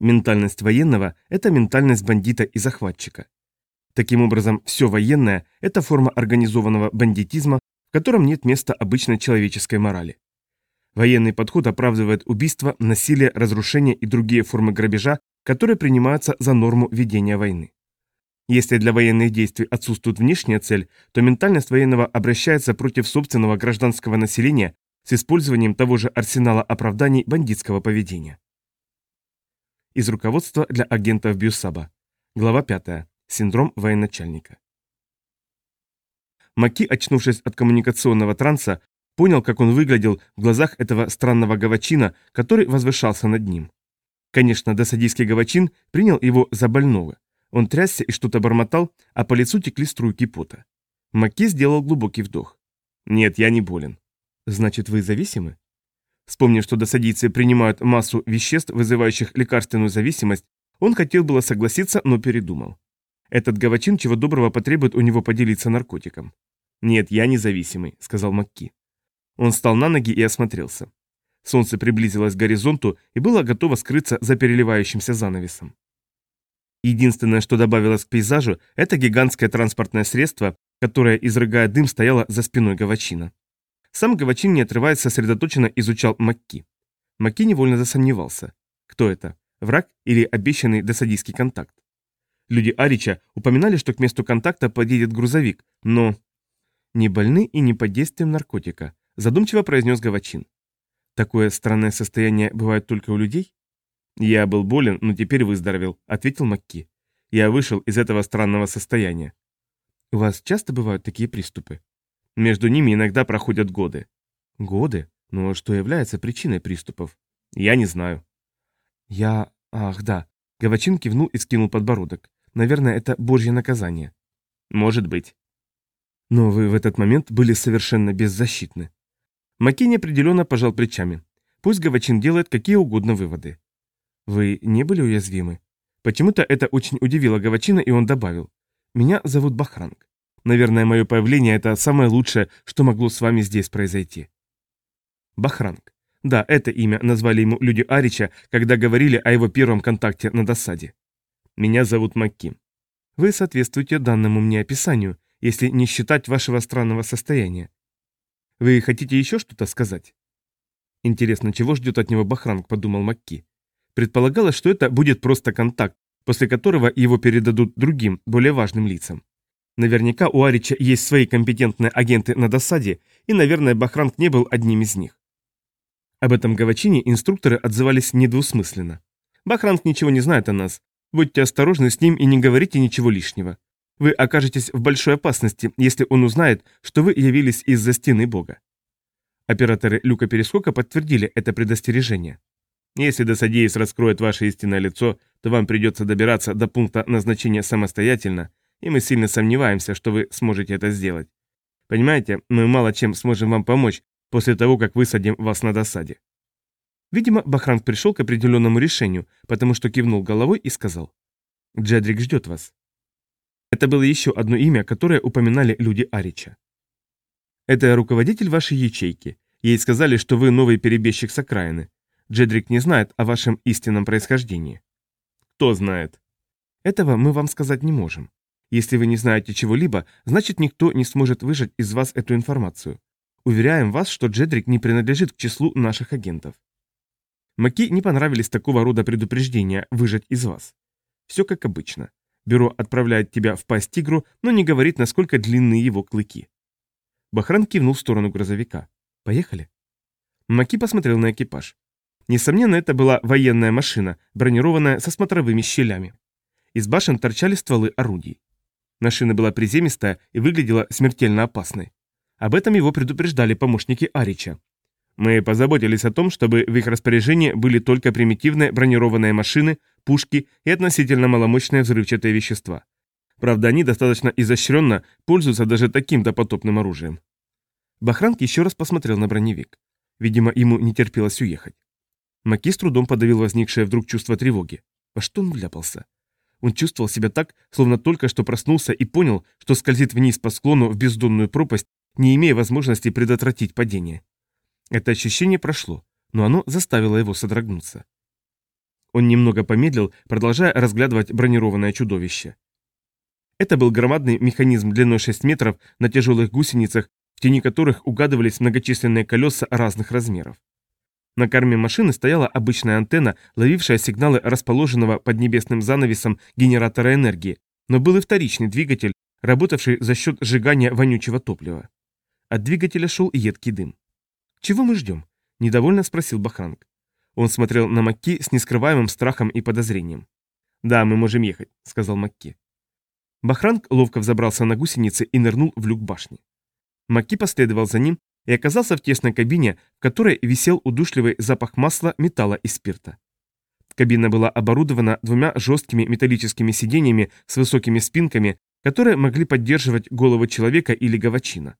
Ментальность военного – это ментальность бандита и захватчика. Таким образом, все военное – это форма организованного бандитизма, в котором нет места обычной человеческой морали. Военный подход оправдывает убийство, насилие, разрушение и другие формы грабежа, которые принимаются за норму ведения войны. Если для военных действий отсутствует внешняя цель, то ментальность военного обращается против собственного гражданского населения с использованием того же арсенала оправданий бандитского поведения. Из руководства для агентов Бьюсаба. Глава 5. Синдром военачальника. Маки, очнувшись от коммуникационного транса, понял, как он выглядел в глазах этого странного гавачина, который возвышался над ним. Конечно, досадийский гавачин принял его за больного. Он трясся и что-то бормотал, а по лицу текли струйки пота. Маки сделал глубокий вдох. «Нет, я не болен». «Значит, вы зависимы?» Вспомнив, что досадийцы принимают массу веществ, вызывающих лекарственную зависимость, он хотел было согласиться, но передумал. Этот гавачин чего доброго потребует у него поделиться наркотиком. «Нет, я независимый», — сказал Макки. Он встал на ноги и осмотрелся. Солнце приблизилось к горизонту и было готово скрыться за переливающимся занавесом. Единственное, что добавилось к пейзажу, это гигантское транспортное средство, которое, изрыгая дым, стояло за спиной Гавачина. Сам Гавачин, не отрываясь, сосредоточенно изучал Макки. Макки невольно засомневался. Кто это? Враг или обещанный досадийский контакт? Люди Арича упоминали, что к месту контакта подъедет грузовик, но... «Не больны и не под действием наркотика», задумчиво произнес Гавачин. «Такое странное состояние бывает только у людей?» «Я был болен, но теперь выздоровел», — ответил Макки. «Я вышел из этого странного состояния». «У вас часто бывают такие приступы?» Между ними иногда проходят годы. Годы? Но что является причиной приступов? Я не знаю. Я... Ах, да. Гавачин кивнул и скинул подбородок. Наверное, это божье наказание. Может быть. Но вы в этот момент были совершенно беззащитны. Маки неопределенно пожал плечами. Пусть Гавачин делает какие угодно выводы. Вы не были уязвимы? Почему-то это очень удивило Гавачина, и он добавил. Меня зовут Бахранг. Наверное, мое появление – это самое лучшее, что могло с вами здесь произойти. Бахранг. Да, это имя назвали ему люди Арича, когда говорили о его первом контакте на досаде. Меня зовут Макким. Вы соответствуете данному мне описанию, если не считать вашего странного состояния. Вы хотите еще что-то сказать? Интересно, чего ждет от него Бахранг, подумал Макки. Предполагалось, что это будет просто контакт, после которого его передадут другим, более важным лицам. Наверняка у Арича есть свои компетентные агенты на досаде, и, наверное, Бахранг не был одним из них. Об этом Гавачине инструкторы отзывались недвусмысленно. Бахранг ничего не знает о нас. Будьте осторожны с ним и не говорите ничего лишнего. Вы окажетесь в большой опасности, если он узнает, что вы явились из-за стены Бога. Операторы люка перескока подтвердили это предостережение. Если Досадеис раскроет ваше истинное лицо, то вам придется добираться до пункта назначения самостоятельно и мы сильно сомневаемся, что вы сможете это сделать. Понимаете, мы мало чем сможем вам помочь после того, как высадим вас на досаде». Видимо, Бахранг пришел к определенному решению, потому что кивнул головой и сказал. «Джедрик ждет вас». Это было еще одно имя, которое упоминали люди Арича. «Это руководитель вашей ячейки. Ей сказали, что вы новый перебежчик с окраины. Джедрик не знает о вашем истинном происхождении». «Кто знает?» «Этого мы вам сказать не можем. Если вы не знаете чего-либо, значит никто не сможет выжать из вас эту информацию. Уверяем вас, что Джедрик не принадлежит к числу наших агентов. Маки не понравились такого рода предупреждения выжать из вас. Все как обычно. Бюро отправляет тебя в пасть тигру, но не говорит, насколько длинны его клыки. Бахран кивнул в сторону грузовика. «Поехали?» Маки посмотрел на экипаж. Несомненно, это была военная машина, бронированная со смотровыми щелями. Из башен торчали стволы орудий. Машина была приземистая и выглядела смертельно опасной. Об этом его предупреждали помощники Арича. Мы позаботились о том, чтобы в их распоряжении были только примитивные бронированные машины, пушки и относительно маломощные взрывчатые вещества. Правда, они достаточно изощренно пользуются даже таким допотопным оружием. Бахранг еще раз посмотрел на броневик. Видимо, ему не терпелось уехать. Маки с трудом подавил возникшее вдруг чувство тревоги. Во что он вляпался? Он чувствовал себя так, словно только что проснулся и понял, что скользит вниз по склону в бездонную пропасть, не имея возможности предотвратить падение. Это ощущение прошло, но оно заставило его содрогнуться. Он немного помедлил, продолжая разглядывать бронированное чудовище. Это был громадный механизм длиной 6 метров на тяжелых гусеницах, в тени которых угадывались многочисленные колеса разных размеров. На корме машины стояла обычная антенна, ловившая сигналы расположенного под небесным занавесом генератора энергии, но был и вторичный двигатель, работавший за счет сжигания вонючего топлива. От двигателя шел едкий дым. «Чего мы ждем?» – недовольно спросил Бахранг. Он смотрел на Макки с нескрываемым страхом и подозрением. «Да, мы можем ехать», — сказал Макки. Бахранг ловко взобрался на гусеницы и нырнул в люк башни. Макки последовал за ним и оказался в тесной кабине, в которой висел удушливый запах масла, металла и спирта. Кабина была оборудована двумя жесткими металлическими сиденьями с высокими спинками, которые могли поддерживать голову человека или гавачина.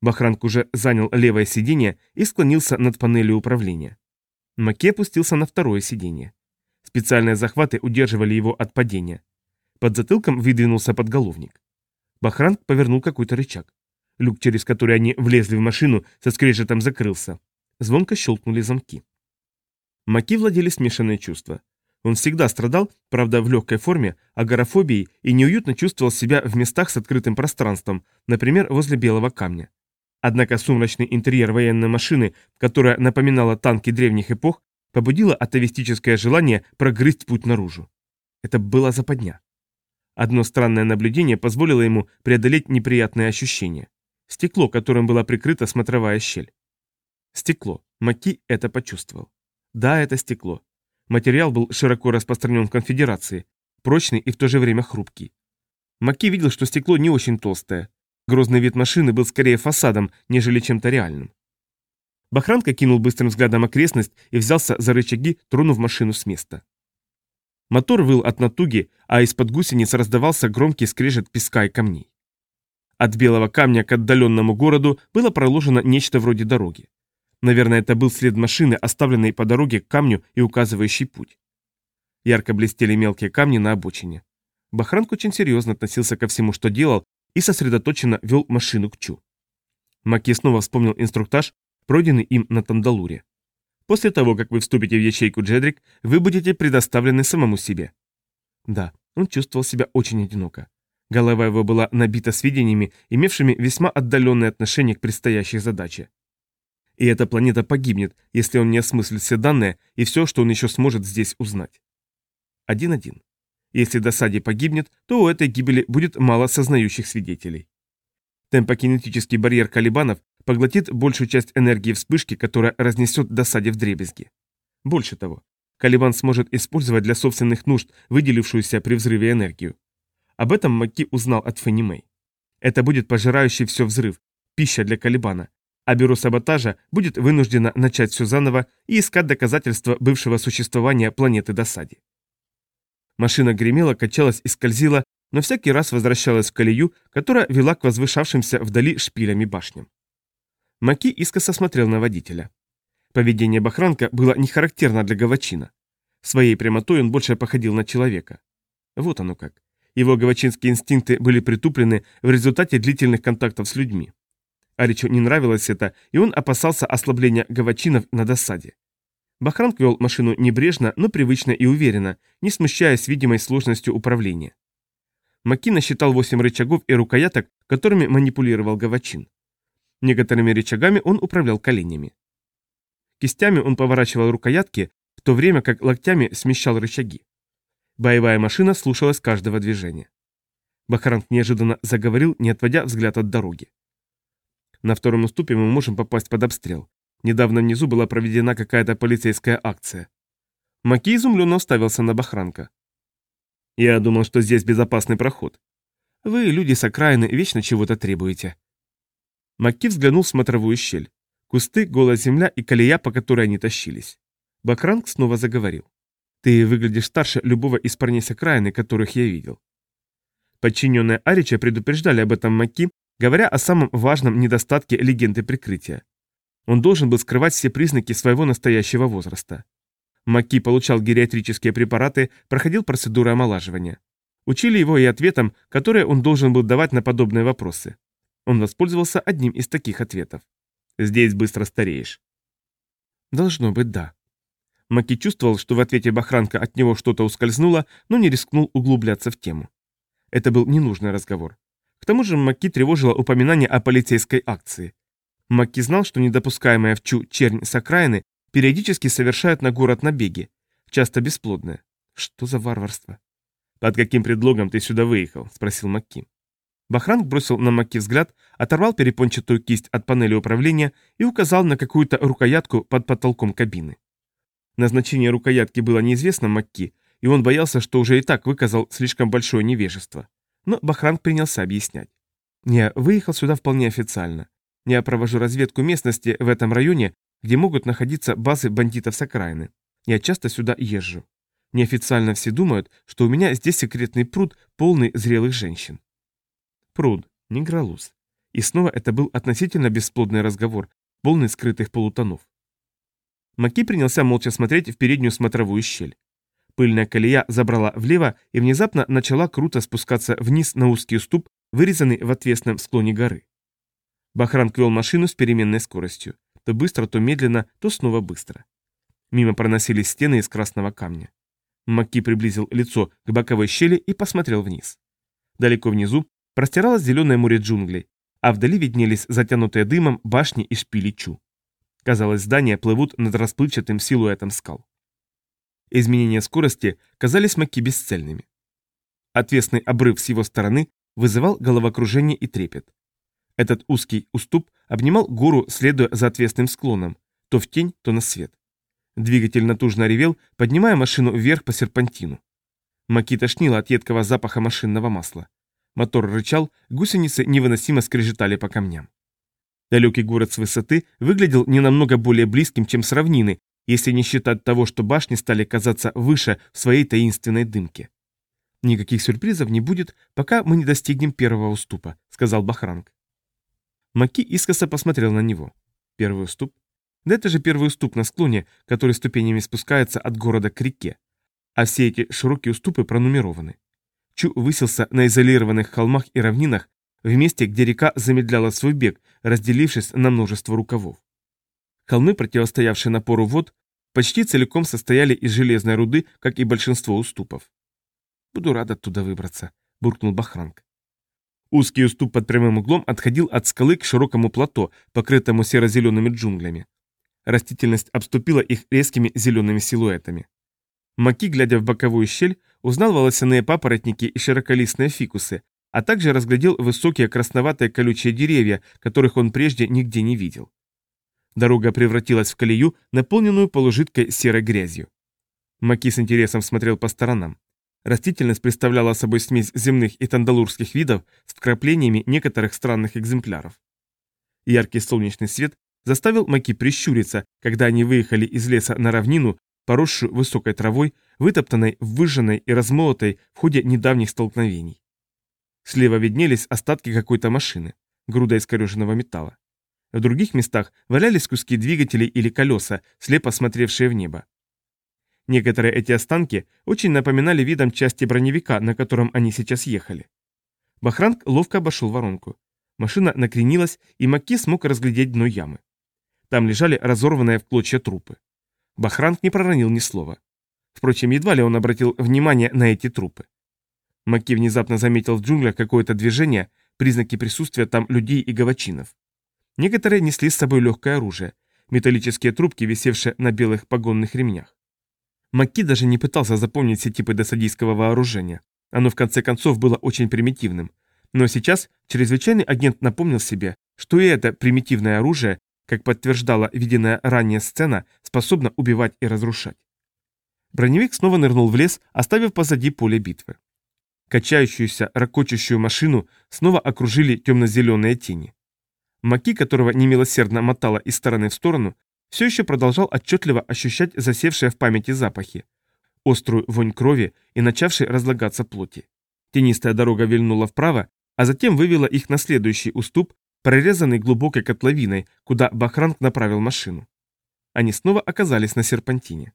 Бахранг уже занял левое сиденье и склонился над панелью управления. Маке опустился на второе сиденье. Специальные захваты удерживали его от падения. Под затылком выдвинулся подголовник. Бахранг повернул какой-то рычаг. Люк, через который они влезли в машину, со скрежетом закрылся. Звонко щелкнули замки. Маки владели смешанные чувства. Он всегда страдал, правда, в легкой форме, агорафобией и неуютно чувствовал себя в местах с открытым пространством, например, возле белого камня. Однако сумрачный интерьер военной машины, которая напоминала танки древних эпох, побудило атовистическое желание прогрызть путь наружу. Это была западня. Одно странное наблюдение позволило ему преодолеть неприятные ощущения. Стекло, которым была прикрыта смотровая щель. Стекло. Маки это почувствовал. Да, это стекло. Материал был широко распространен в конфедерации, прочный и в то же время хрупкий. Маки видел, что стекло не очень толстое, Грозный вид машины был скорее фасадом, нежели чем-то реальным. Бахранка кинул быстрым взглядом окрестность и взялся за рычаги, тронув машину с места. Мотор выл от натуги, а из-под гусениц раздавался громкий скрежет песка и камней. От белого камня к отдаленному городу было проложено нечто вроде дороги. Наверное, это был след машины, оставленной по дороге к камню и указывающий путь. Ярко блестели мелкие камни на обочине. Бахранк очень серьезно относился ко всему, что делал, и сосредоточенно вел машину к Чу. Маки снова вспомнил инструктаж, пройденный им на Тандалуре. После того, как вы вступите в ячейку Джедрик, вы будете предоставлены самому себе. Да, он чувствовал себя очень одиноко. Голова его была набита сведениями, имевшими весьма отдаленное отношение к предстоящей задаче. И эта планета погибнет, если он не осмыслит все данные и все, что он еще сможет здесь узнать. Один-один. Если досаде погибнет, то у этой гибели будет мало сознающих свидетелей. Темпокинетический барьер Калибанов поглотит большую часть энергии вспышки, которая разнесет досаде в дребезги. Больше того, Калибан сможет использовать для собственных нужд выделившуюся при взрыве энергию. Об этом Макки узнал от Фенни Мэй. Это будет пожирающий все взрыв, пища для Калибана, а бюро саботажа будет вынуждено начать все заново и искать доказательства бывшего существования планеты досаде. Машина гремела, качалась и скользила, но всякий раз возвращалась в колею, которая вела к возвышавшимся вдали шпилями башням. Маки искоса смотрел на водителя. Поведение Бахранка было не характерно для Гавачина. Своей прямотой он больше походил на человека. Вот оно как. Его гавачинские инстинкты были притуплены в результате длительных контактов с людьми. Аричу не нравилось это, и он опасался ослабления гавачинов на досаде. Бахранг вел машину небрежно, но привычно и уверенно, не смущаясь видимой сложностью управления. Макина считал восемь рычагов и рукояток, которыми манипулировал Гавачин. Некоторыми рычагами он управлял коленями. Кистями он поворачивал рукоятки, в то время как локтями смещал рычаги. Боевая машина слушалась каждого движения. Бахаранг неожиданно заговорил, не отводя взгляд от дороги. На втором уступе мы можем попасть под обстрел. Недавно внизу была проведена какая-то полицейская акция. Маки изумленно уставился на Бахранка. «Я думал, что здесь безопасный проход. Вы, люди с окраины, вечно чего-то требуете». Маки взглянул в смотровую щель. Кусты, голая земля и колея, по которой они тащились. Бахранг снова заговорил. «Ты выглядишь старше любого из парней с окраины, которых я видел». Подчиненные Арича предупреждали об этом Маки, говоря о самом важном недостатке легенды прикрытия. Он должен был скрывать все признаки своего настоящего возраста. Маки получал гериатрические препараты, проходил процедуры омолаживания. Учили его и ответам, которые он должен был давать на подобные вопросы. Он воспользовался одним из таких ответов. «Здесь быстро стареешь». «Должно быть, да». Маки чувствовал, что в ответе Бахранка от него что-то ускользнуло, но не рискнул углубляться в тему. Это был ненужный разговор. К тому же Маки тревожило упоминание о полицейской акции. Маки знал, что недопускаемая в Чу чернь с окраины периодически совершают на город набеги, часто бесплодные. Что за варварство? «Под каким предлогом ты сюда выехал?» – спросил Макки. Бахранг бросил на Макки взгляд, оторвал перепончатую кисть от панели управления и указал на какую-то рукоятку под потолком кабины. Назначение рукоятки было неизвестно Макки, и он боялся, что уже и так выказал слишком большое невежество. Но Бахранг принялся объяснять. «Я выехал сюда вполне официально. Я провожу разведку местности в этом районе, где могут находиться базы бандитов с окраины. Я часто сюда езжу. Неофициально все думают, что у меня здесь секретный пруд, полный зрелых женщин. Пруд, не гралус. И снова это был относительно бесплодный разговор, полный скрытых полутонов. Маки принялся молча смотреть в переднюю смотровую щель. Пыльная колея забрала влево и внезапно начала круто спускаться вниз на узкий уступ, вырезанный в отвесном склоне горы. Бахранг вел машину с переменной скоростью. То быстро, то медленно, то снова быстро. Мимо проносились стены из красного камня. Макки приблизил лицо к боковой щели и посмотрел вниз. Далеко внизу простиралось зеленое море джунглей, а вдали виднелись затянутые дымом башни и шпили Чу. Казалось, здания плывут над расплывчатым силуэтом скал. Изменения скорости казались Макки бесцельными. Отвесный обрыв с его стороны вызывал головокружение и трепет. Этот узкий уступ обнимал гору, следуя за отвесным склоном, то в тень, то на свет. Двигатель натужно ревел, поднимая машину вверх по серпантину. Маки тошнило от едкого запаха машинного масла. Мотор рычал, гусеницы невыносимо скрежетали по камням. Далекий город с высоты выглядел не намного более близким, чем с равнины, если не считать того, что башни стали казаться выше своей таинственной дымке. «Никаких сюрпризов не будет, пока мы не достигнем первого уступа», — сказал Бахранг. Маки искоса посмотрел на него. Первый уступ да это же первый уступ на склоне, который ступенями спускается от города к реке. А все эти широкие уступы пронумерованы. Чу высился на изолированных холмах и равнинах, в месте, где река замедляла свой бег, разделившись на множество рукавов. Холмы, противостоявшие напору вод, почти целиком состояли из железной руды, как и большинство уступов. «Буду рад оттуда выбраться», — буркнул Бахранг. Узкий уступ под прямым углом отходил от скалы к широкому плато, покрытому серо-зелеными джунглями. Растительность обступила их резкими зелеными силуэтами. Маки, глядя в боковую щель, узнал волосяные папоротники и широколистные фикусы, а также разглядел высокие красноватые колючие деревья, которых он прежде нигде не видел. Дорога превратилась в колею, наполненную полужидкой серой грязью. Маки с интересом смотрел по сторонам. Растительность представляла собой смесь земных и тандалурских видов с вкраплениями некоторых странных экземпляров. Яркий солнечный свет заставил Маки прищуриться, когда они выехали из леса на равнину, поросшую высокой травой, вытоптанной, выжженной и размолотой в ходе недавних столкновений. Слева виднелись остатки какой-то машины, груда искореженного металла. В других местах валялись куски двигателей или колеса, слепо смотревшие в небо. Некоторые эти останки очень напоминали видом части броневика, на котором они сейчас ехали. Бахранг ловко обошел воронку. Машина накренилась, и Макки смог разглядеть дно ямы. Там лежали разорванные в клочья трупы. Бахранг не проронил ни слова. Впрочем, едва ли он обратил внимание на эти трупы. Маки внезапно заметил в джунглях какое-то движение, признаки присутствия там людей и гавачинов. Некоторые несли с собой легкое оружие, металлические трубки, висевшие на белых погонных ремнях. Макки даже не пытался запомнить все типы досадийского вооружения. Оно в конце концов было очень примитивным. Но сейчас чрезвычайный агент напомнил себе, что и это примитивное оружие как подтверждала виденная ранее сцена, способна убивать и разрушать. Броневик снова нырнул в лес, оставив позади поле битвы. Качающуюся, ракочущую машину снова окружили темно-зеленые тени. Маки, которого немилосердно мотало из стороны в сторону, все еще продолжал отчетливо ощущать засевшие в памяти запахи, острую вонь крови и начавшей разлагаться плоти. Тенистая дорога вильнула вправо, а затем вывела их на следующий уступ, прорезанный глубокой котловиной, куда Бахранг направил машину. Они снова оказались на серпантине.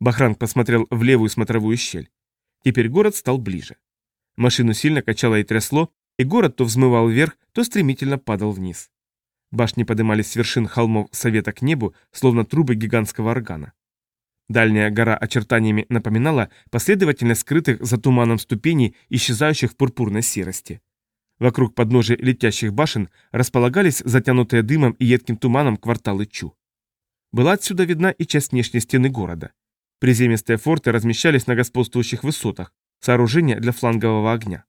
Бахранг посмотрел в левую смотровую щель. Теперь город стал ближе. Машину сильно качало и трясло, и город то взмывал вверх, то стремительно падал вниз. Башни поднимались с вершин холмов совета к небу, словно трубы гигантского органа. Дальняя гора очертаниями напоминала последовательность скрытых за туманом ступеней, исчезающих в пурпурной серости. Вокруг подножия летящих башен располагались затянутые дымом и едким туманом кварталы Чу. Была отсюда видна и часть внешней стены города. Приземистые форты размещались на господствующих высотах, сооружения для флангового огня.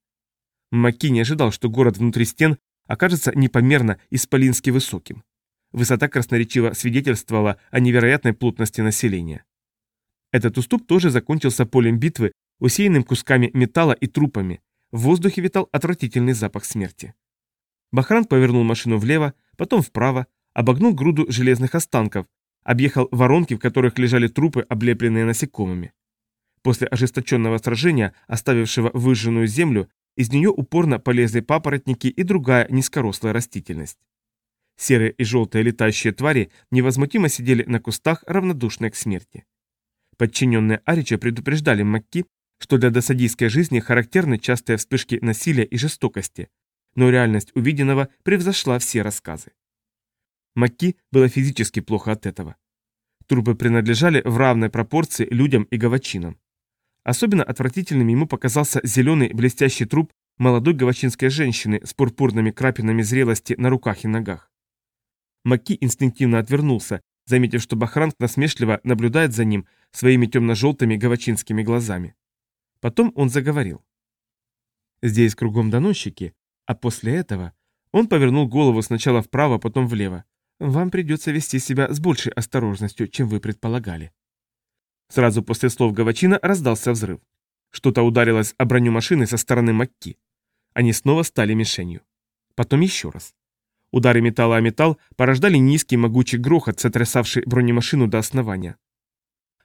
Маки не ожидал, что город внутри стен окажется непомерно исполински высоким. Высота красноречиво свидетельствовала о невероятной плотности населения. Этот уступ тоже закончился полем битвы, усеянным кусками металла и трупами. В воздухе витал отвратительный запах смерти. Бахран повернул машину влево, потом вправо, обогнул груду железных останков, объехал воронки, в которых лежали трупы, облепленные насекомыми. После ожесточенного сражения, оставившего выжженную землю, из нее упорно полезли папоротники и другая низкорослая растительность. Серые и желтые летающие твари невозмутимо сидели на кустах, равнодушные к смерти. Подчиненные Арича предупреждали Макки, что для досадийской жизни характерны частые вспышки насилия и жестокости, но реальность увиденного превзошла все рассказы. Макки было физически плохо от этого. Трупы принадлежали в равной пропорции людям и гавачинам. Особенно отвратительным ему показался зеленый блестящий труп молодой гавачинской женщины с пурпурными крапинами зрелости на руках и ногах. Макки инстинктивно отвернулся, заметив, что Бахранг насмешливо наблюдает за ним своими темно-желтыми гавачинскими глазами. Потом он заговорил. Здесь кругом доносчики, а после этого он повернул голову сначала вправо, потом влево. Вам придется вести себя с большей осторожностью, чем вы предполагали. Сразу после слов Гавачина раздался взрыв. Что-то ударилось о броню машины со стороны Макки. Они снова стали мишенью. Потом еще раз. Удары металла о металл порождали низкий могучий грохот, сотрясавший бронемашину до основания.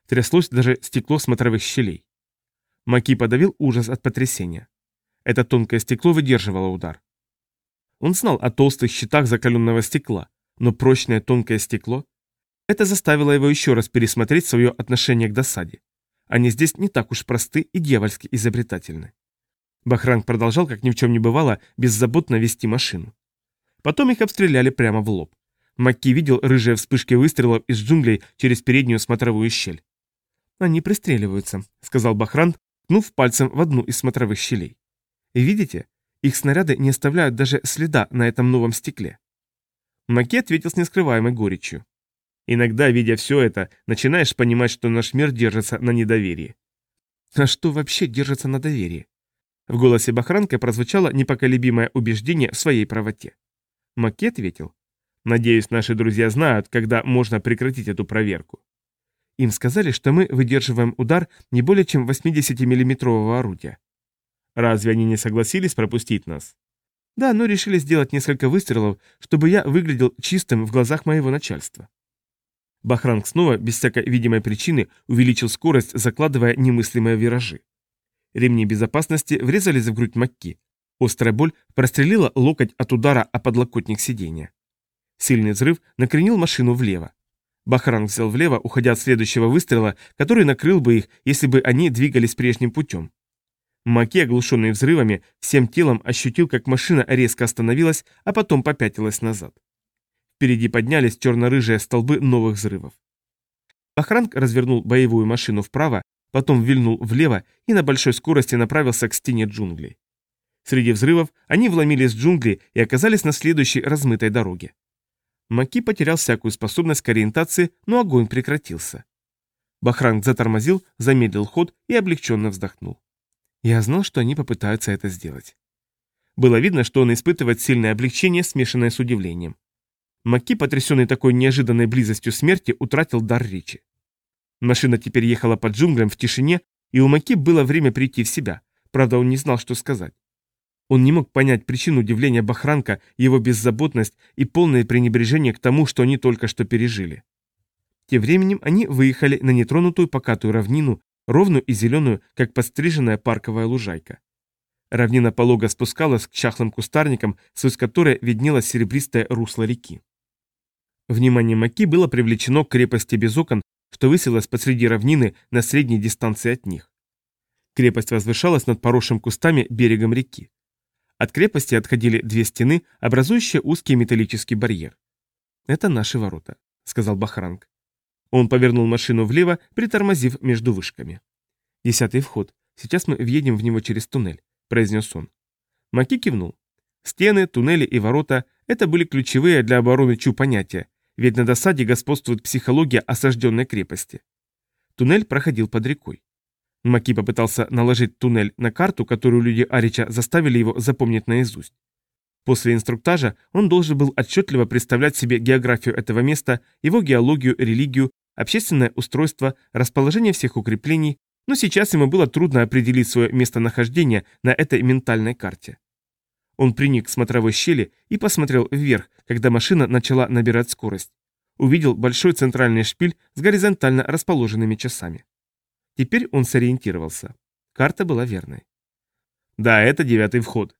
Тряслось даже стекло смотровых щелей. Маки подавил ужас от потрясения. Это тонкое стекло выдерживало удар. Он знал о толстых щитах закаленного стекла, но прочное тонкое стекло... Это заставило его еще раз пересмотреть свое отношение к досаде. Они здесь не так уж просты и дьявольски изобретательны. Бахранг продолжал, как ни в чем не бывало, беззаботно вести машину. Потом их обстреляли прямо в лоб. Макки видел рыжие вспышки выстрелов из джунглей через переднюю смотровую щель. «Они пристреливаются», — сказал Бахран, ткнув пальцем в одну из смотровых щелей. «Видите? Их снаряды не оставляют даже следа на этом новом стекле». Макки ответил с нескрываемой горечью. «Иногда, видя все это, начинаешь понимать, что наш мир держится на недоверии». «А что вообще держится на доверии?» В голосе Бахранка прозвучало непоколебимое убеждение в своей правоте. Макки ответил. «Надеюсь, наши друзья знают, когда можно прекратить эту проверку». Им сказали, что мы выдерживаем удар не более чем 80-миллиметрового орудия. Разве они не согласились пропустить нас? Да, но решили сделать несколько выстрелов, чтобы я выглядел чистым в глазах моего начальства. Бахранг снова, без всякой видимой причины, увеличил скорость, закладывая немыслимые виражи. Ремни безопасности врезались в грудь Макки, Острая боль прострелила локоть от удара о подлокотник сиденья. Сильный взрыв накренил машину влево. Бахранг взял влево, уходя от следующего выстрела, который накрыл бы их, если бы они двигались прежним путем. Маки, оглушенный взрывами, всем телом ощутил, как машина резко остановилась, а потом попятилась назад. Впереди поднялись черно-рыжие столбы новых взрывов. Бахранг развернул боевую машину вправо, потом вильнул влево и на большой скорости направился к стене джунглей. Среди взрывов они вломились в джунгли и оказались на следующей размытой дороге. Маки потерял всякую способность к ориентации, но огонь прекратился. Бахранг затормозил, замедлил ход и облегченно вздохнул. Я знал, что они попытаются это сделать. Было видно, что он испытывает сильное облегчение, смешанное с удивлением. Маки, потрясенный такой неожиданной близостью смерти, утратил дар речи. Машина теперь ехала под джунглям в тишине, и у Маки было время прийти в себя. Правда, он не знал, что сказать. Он не мог понять причину удивления Бахранка, его беззаботность и полное пренебрежение к тому, что они только что пережили. Тем временем они выехали на нетронутую покатую равнину, ровную и зеленую, как подстриженная парковая лужайка. Равнина полого спускалась к чахлым кустарникам, сквозь которые виднелось серебристое русло реки. Внимание Маки было привлечено к крепости без окон, что высилась посреди равнины на средней дистанции от них. Крепость возвышалась над поросшим кустами берегом реки. От крепости отходили две стены, образующие узкий металлический барьер. «Это наши ворота», — сказал Бахранг. Он повернул машину влево, притормозив между вышками. «Десятый вход. Сейчас мы въедем в него через туннель», — произнес он. Маки кивнул. Стены, туннели и ворота — это были ключевые для обороны Чу понятия, ведь на досаде господствует психология осажденной крепости. Туннель проходил под рекой. Маки попытался наложить туннель на карту, которую люди Арича заставили его запомнить наизусть. После инструктажа он должен был отчетливо представлять себе географию этого места, его геологию, религию, общественное устройство, расположение всех укреплений, но сейчас ему было трудно определить свое местонахождение на этой ментальной карте. Он приник к смотровой щели и посмотрел вверх, когда машина начала набирать скорость. Увидел большой центральный шпиль с горизонтально расположенными часами. Теперь он сориентировался. Карта была верной. Да, это девятый вход.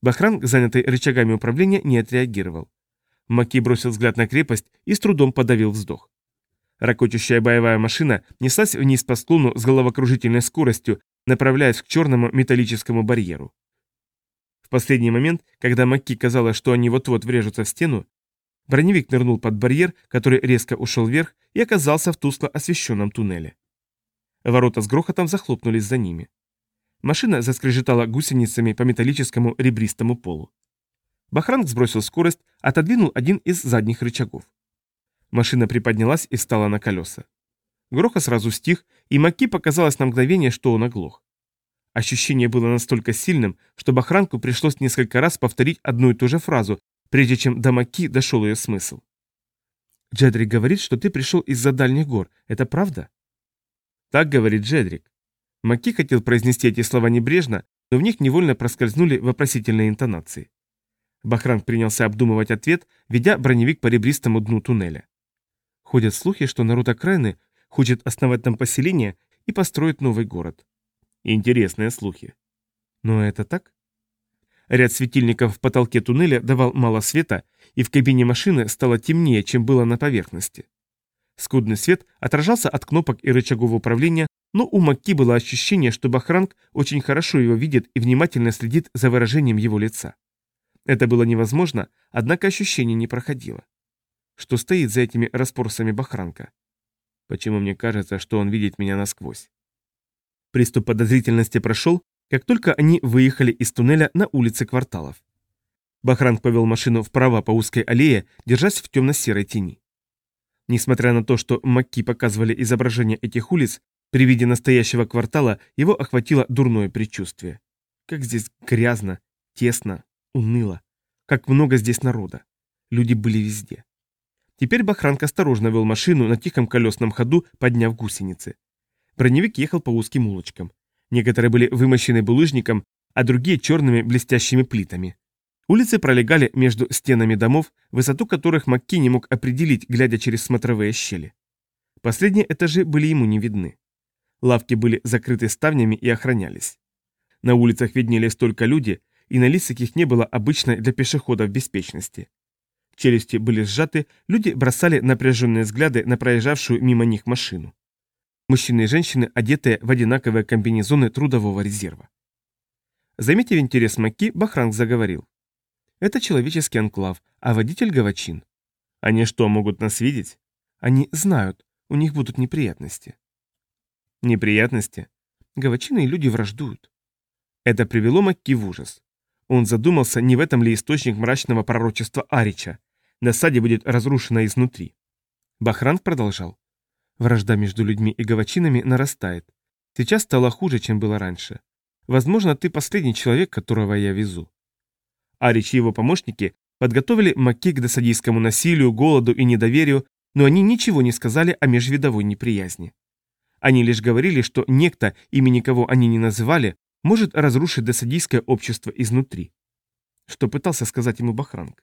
Бахран, занятый рычагами управления, не отреагировал. Маки бросил взгляд на крепость и с трудом подавил вздох. Ракочущая боевая машина неслась вниз по склону с головокружительной скоростью, направляясь к черному металлическому барьеру. В последний момент, когда Макки казалось, что они вот-вот врежутся в стену, броневик нырнул под барьер, который резко ушел вверх и оказался в тускло освещенном туннеле. Ворота с грохотом захлопнулись за ними. Машина заскрежетала гусеницами по металлическому ребристому полу. Бахранг сбросил скорость, отодвинул один из задних рычагов. Машина приподнялась и встала на колеса. Грохот сразу стих, и Маки показалось на мгновение, что он оглох. Ощущение было настолько сильным, что Бахранку пришлось несколько раз повторить одну и ту же фразу, прежде чем до Маки дошел ее смысл. «Джедрик говорит, что ты пришел из-за дальних гор. Это правда?» Так говорит Джедрик. Маки хотел произнести эти слова небрежно, но в них невольно проскользнули вопросительные интонации. Бахранг принялся обдумывать ответ, ведя броневик по ребристому дну туннеля. Ходят слухи, что народ окраины хочет основать там поселение и построить новый город. Интересные слухи. Но это так? Ряд светильников в потолке туннеля давал мало света, и в кабине машины стало темнее, чем было на поверхности. Скудный свет отражался от кнопок и рычагов управления, но у Макки было ощущение, что Бахранг очень хорошо его видит и внимательно следит за выражением его лица. Это было невозможно, однако ощущение не проходило. Что стоит за этими распорсами Бахранка? Почему мне кажется, что он видит меня насквозь? Приступ подозрительности прошел, как только они выехали из туннеля на улице кварталов. Бахранг повел машину вправо по узкой аллее, держась в темно-серой тени. Несмотря на то, что Макки показывали изображение этих улиц, при виде настоящего квартала его охватило дурное предчувствие. Как здесь грязно, тесно, уныло. Как много здесь народа. Люди были везде. Теперь Бахранг осторожно вел машину на тихом колесном ходу, подняв гусеницы. Броневик ехал по узким улочкам. Некоторые были вымощены булыжником, а другие черными блестящими плитами. Улицы пролегали между стенами домов, высоту которых Макки не мог определить, глядя через смотровые щели. Последние этажи были ему не видны. Лавки были закрыты ставнями и охранялись. На улицах виднелись только люди, и на лицах их не было обычной для пешеходов беспечности. Челюсти были сжаты, люди бросали напряженные взгляды на проезжавшую мимо них машину. Мужчины и женщины, одетые в одинаковые комбинезоны трудового резерва. Заметив интерес Макки, Бахранг заговорил. Это человеческий анклав, а водитель Гавачин. Они что, могут нас видеть? Они знают, у них будут неприятности. Неприятности? Гавачины и люди враждуют. Это привело Макки в ужас. Он задумался, не в этом ли источник мрачного пророчества Арича. Насаде будет разрушена изнутри. Бахранг продолжал. Вражда между людьми и гавачинами нарастает. Сейчас стало хуже, чем было раньше. Возможно, ты последний человек, которого я везу. Арич и его помощники подготовили Маки к досадийскому насилию, голоду и недоверию, но они ничего не сказали о межвидовой неприязни. Они лишь говорили, что некто, имени кого они не называли, может разрушить досадийское общество изнутри. Что пытался сказать ему Бахранг.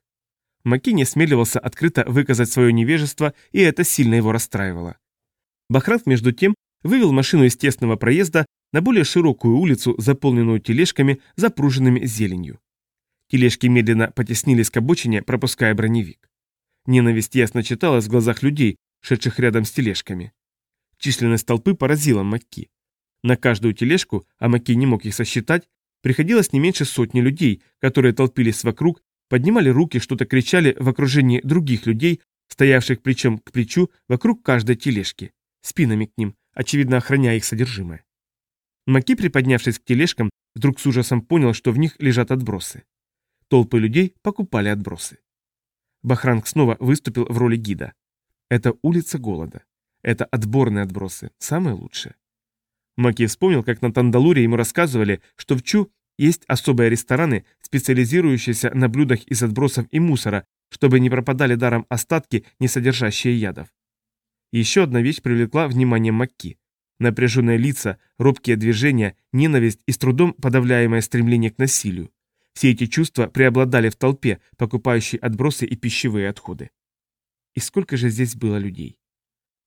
Маки не смеливался открыто выказать свое невежество, и это сильно его расстраивало. Бахранг, между тем, вывел машину из тесного проезда на более широкую улицу, заполненную тележками, запруженными зеленью. Тележки медленно потеснились к обочине, пропуская броневик. Ненависть ясно читалась в глазах людей, шедших рядом с тележками. Численность толпы поразила Макки. На каждую тележку, а Макки не мог их сосчитать, приходилось не меньше сотни людей, которые толпились вокруг, поднимали руки, что-то кричали в окружении других людей, стоявших плечом к плечу вокруг каждой тележки, спинами к ним, очевидно охраняя их содержимое. Маки, приподнявшись к тележкам, вдруг с ужасом понял, что в них лежат отбросы. Толпы людей покупали отбросы. Бахранг снова выступил в роли гида. Это улица голода. Это отборные отбросы, самые лучшие. Маки вспомнил, как на Тандалуре ему рассказывали, что в Чу есть особые рестораны, специализирующиеся на блюдах из отбросов и мусора, чтобы не пропадали даром остатки, не содержащие ядов. Еще одна вещь привлекла внимание Макки. Напряженные лица, робкие движения, ненависть и с трудом подавляемое стремление к насилию. Все эти чувства преобладали в толпе, покупающей отбросы и пищевые отходы. И сколько же здесь было людей?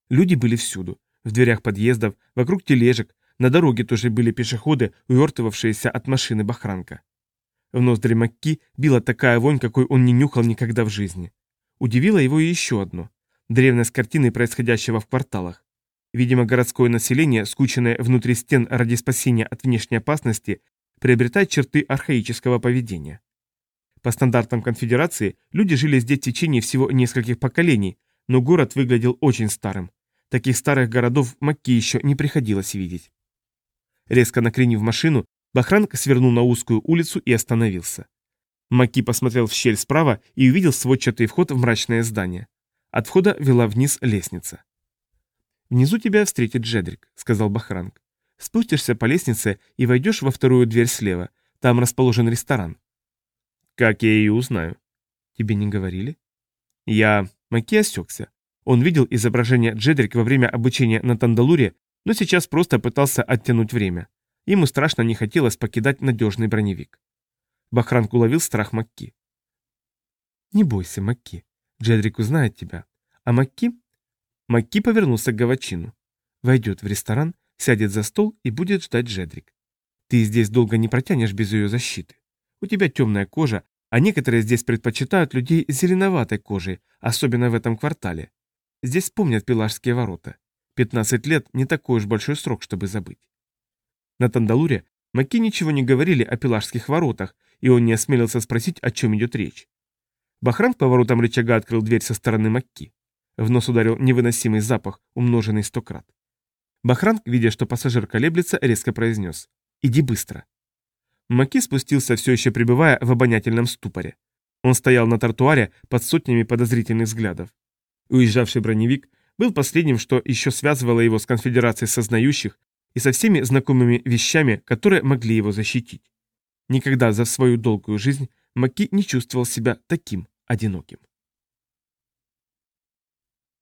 Люди были всюду. В дверях подъездов, вокруг тележек, на дороге тоже были пешеходы, увертывавшиеся от машины Бахранка. В ноздри Макки била такая вонь, какой он не нюхал никогда в жизни. Удивило его и еще одно. Древность картины происходящего в кварталах. Видимо, городское население, скученное внутри стен ради спасения от внешней опасности, приобретает черты архаического поведения. По стандартам конфедерации люди жили здесь в течение всего нескольких поколений, но город выглядел очень старым. Таких старых городов Макки еще не приходилось видеть. Резко накренив машину, Бахранг свернул на узкую улицу и остановился. Маки посмотрел в щель справа и увидел сводчатый вход в мрачное здание. От входа вела вниз лестница. «Внизу тебя встретит Джедрик», — сказал Бахранг. «Спустишься по лестнице и войдешь во вторую дверь слева. Там расположен ресторан». «Как я ее узнаю?» «Тебе не говорили?» «Я...» Маки осекся. Он видел изображение Джедрик во время обучения на Тандалуре, но сейчас просто пытался оттянуть время. Ему страшно не хотелось покидать надежный броневик. Бахранг уловил страх Макки. «Не бойся, Макки. Джедрик узнает тебя. А Макки...» Макки повернулся к Гавачину. Войдет в ресторан, сядет за стол и будет ждать Джедрик. Ты здесь долго не протянешь без ее защиты. У тебя темная кожа, а некоторые здесь предпочитают людей зеленоватой кожей, особенно в этом квартале. Здесь помнят Пилашские ворота. 15 лет не такой уж большой срок, чтобы забыть. На Тандалуре Маки ничего не говорили о Пилашских воротах, и он не осмелился спросить, о чем идет речь. Бахран по воротам рычага открыл дверь со стороны Макки. В нос ударил невыносимый запах, умноженный сто крат. Бахран, видя, что пассажир колеблется, резко произнес «Иди быстро». Маки спустился, все еще пребывая в обонятельном ступоре. Он стоял на тротуаре под сотнями подозрительных взглядов. Уезжавший броневик был последним, что еще связывало его с конфедерацией сознающих, и со всеми знакомыми вещами, которые могли его защитить. Никогда за свою долгую жизнь Маки не чувствовал себя таким одиноким.